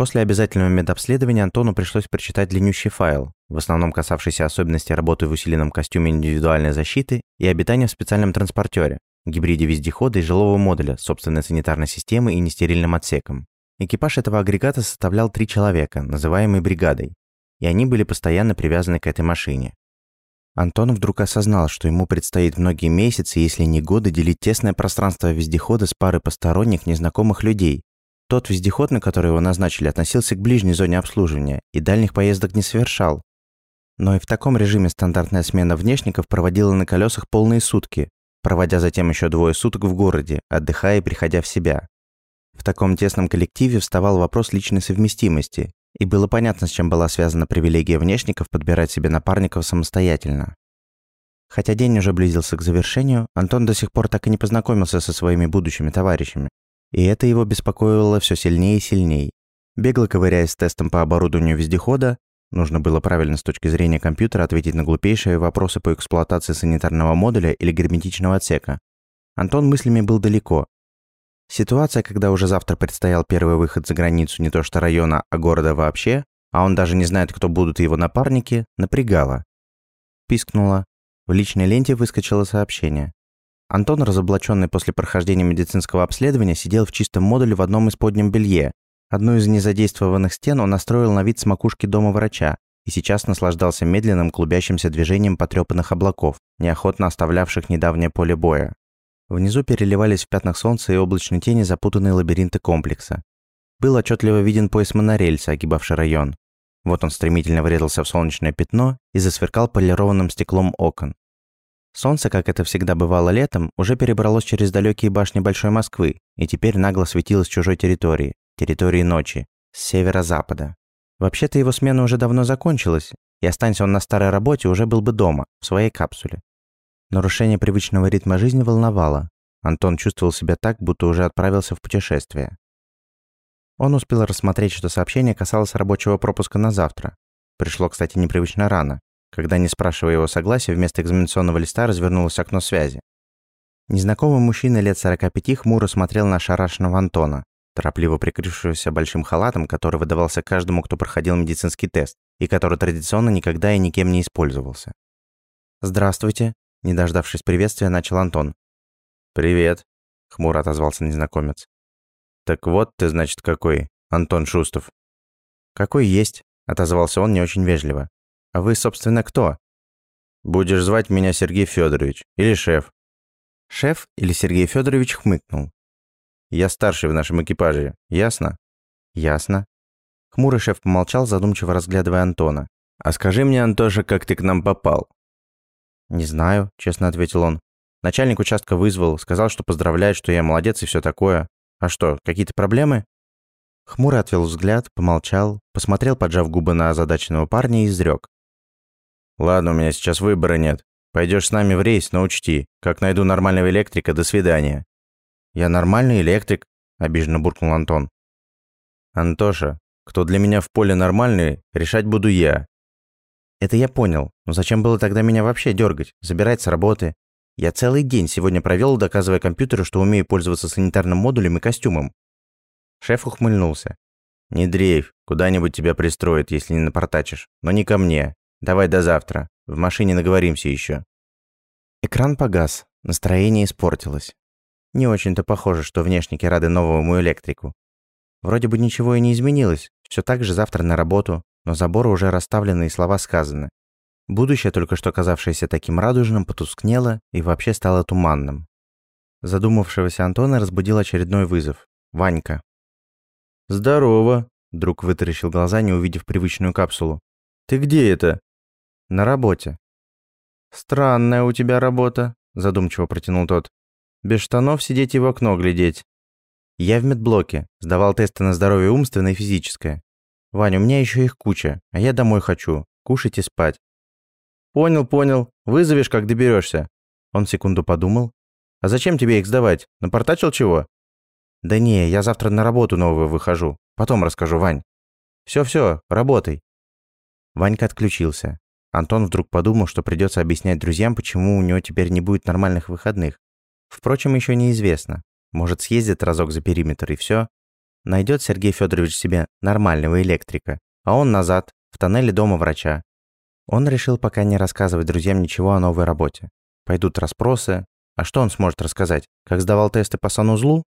После обязательного медобследования Антону пришлось прочитать длиннющий файл, в основном касавшийся особенностей работы в усиленном костюме индивидуальной защиты и обитания в специальном транспортере, гибриде вездехода и жилого модуля собственной санитарной системой и нестерильным отсеком. Экипаж этого агрегата составлял три человека, называемый бригадой, и они были постоянно привязаны к этой машине. Антон вдруг осознал, что ему предстоит многие месяцы, если не годы, делить тесное пространство вездехода с парой посторонних незнакомых людей, тот вездеход, на который его назначили, относился к ближней зоне обслуживания и дальних поездок не совершал. Но и в таком режиме стандартная смена внешников проводила на колесах полные сутки, проводя затем еще двое суток в городе, отдыхая и приходя в себя. В таком тесном коллективе вставал вопрос личной совместимости, и было понятно, с чем была связана привилегия внешников подбирать себе напарников самостоятельно. Хотя день уже близился к завершению, Антон до сих пор так и не познакомился со своими будущими товарищами. И это его беспокоило все сильнее и сильнее. Бегло ковыряясь тестом по оборудованию вездехода, нужно было правильно с точки зрения компьютера ответить на глупейшие вопросы по эксплуатации санитарного модуля или герметичного отсека. Антон мыслями был далеко. Ситуация, когда уже завтра предстоял первый выход за границу не то что района, а города вообще, а он даже не знает, кто будут его напарники, напрягала. Пискнула. В личной ленте выскочило сообщение. Антон, разоблаченный после прохождения медицинского обследования, сидел в чистом модуле в одном из подням белье. Одну из незадействованных стен он настроил на вид с макушки дома врача и сейчас наслаждался медленным клубящимся движением потрепанных облаков, неохотно оставлявших недавнее поле боя. Внизу переливались в пятнах солнца и облачной тени запутанные лабиринты комплекса. Был отчетливо виден пояс монорельса, огибавший район. Вот он стремительно врезался в солнечное пятно и засверкал полированным стеклом окон. Солнце, как это всегда бывало летом, уже перебралось через далекие башни Большой Москвы и теперь нагло светило с чужой территории, территории ночи, с северо-запада. Вообще-то его смена уже давно закончилась, и останься он на старой работе, уже был бы дома, в своей капсуле. Нарушение привычного ритма жизни волновало. Антон чувствовал себя так, будто уже отправился в путешествие. Он успел рассмотреть, что сообщение касалось рабочего пропуска на завтра. Пришло, кстати, непривычно рано когда, не спрашивая его согласия, вместо экзаменационного листа развернулось окно связи. Незнакомый мужчина лет 45 хмуро смотрел на ошарашенного Антона, торопливо прикрывшегося большим халатом, который выдавался каждому, кто проходил медицинский тест, и который традиционно никогда и никем не использовался. «Здравствуйте», – не дождавшись приветствия, начал Антон. «Привет», – хмуро отозвался незнакомец. «Так вот ты, значит, какой, Антон Шустов». «Какой есть», – отозвался он не очень вежливо. А вы, собственно, кто? Будешь звать меня Сергей Федорович или шеф. Шеф или Сергей Федорович хмыкнул. Я старший в нашем экипаже, ясно? Ясно. Хмурый шеф помолчал, задумчиво разглядывая Антона. А скажи мне, Антоша, как ты к нам попал? Не знаю, честно ответил он. Начальник участка вызвал, сказал, что поздравляет, что я молодец и все такое. А что, какие-то проблемы? Хмурый отвел взгляд, помолчал, посмотрел, поджав губы на озадаченного парня и изрек. «Ладно, у меня сейчас выбора нет. Пойдешь с нами в рейс, но учти, как найду нормального электрика, до свидания». «Я нормальный электрик», – обиженно буркнул Антон. «Антоша, кто для меня в поле нормальный, решать буду я». «Это я понял, но зачем было тогда меня вообще дергать, забирать с работы? Я целый день сегодня провел, доказывая компьютеру, что умею пользоваться санитарным модулем и костюмом». Шеф ухмыльнулся. «Не дрейф, куда-нибудь тебя пристроят, если не напортачишь, но не ко мне. Давай до завтра. В машине наговоримся еще. Экран погас, настроение испортилось. Не очень-то похоже, что внешники рады новому электрику. Вроде бы ничего и не изменилось, все так же завтра на работу, но заборы уже расставлены и слова сказаны. Будущее, только что казавшееся таким радужным, потускнело и вообще стало туманным. Задумавшегося Антона разбудил очередной вызов. Ванька. «Здорово!» – друг вытаращил глаза, не увидев привычную капсулу. «Ты где это?» «На работе». «Странная у тебя работа», – задумчиво протянул тот. «Без штанов сидеть и в окно глядеть». «Я в медблоке. Сдавал тесты на здоровье умственное и физическое. Ваня, у меня еще их куча, а я домой хочу. Кушать и спать». «Понял, понял. Вызовешь, как доберешься». Он секунду подумал. «А зачем тебе их сдавать? Напортачил чего?» «Да не, я завтра на работу новую выхожу. Потом расскажу, Вань». «Все-все, работай». Ванька отключился. Антон вдруг подумал, что придется объяснять друзьям, почему у него теперь не будет нормальных выходных. Впрочем, еще неизвестно. Может, съездит разок за периметр и все. Найдет Сергей Федорович себе нормального электрика, а он назад, в тоннеле дома врача. Он решил пока не рассказывать друзьям ничего о новой работе. Пойдут расспросы. А что он сможет рассказать? Как сдавал тесты по санузлу?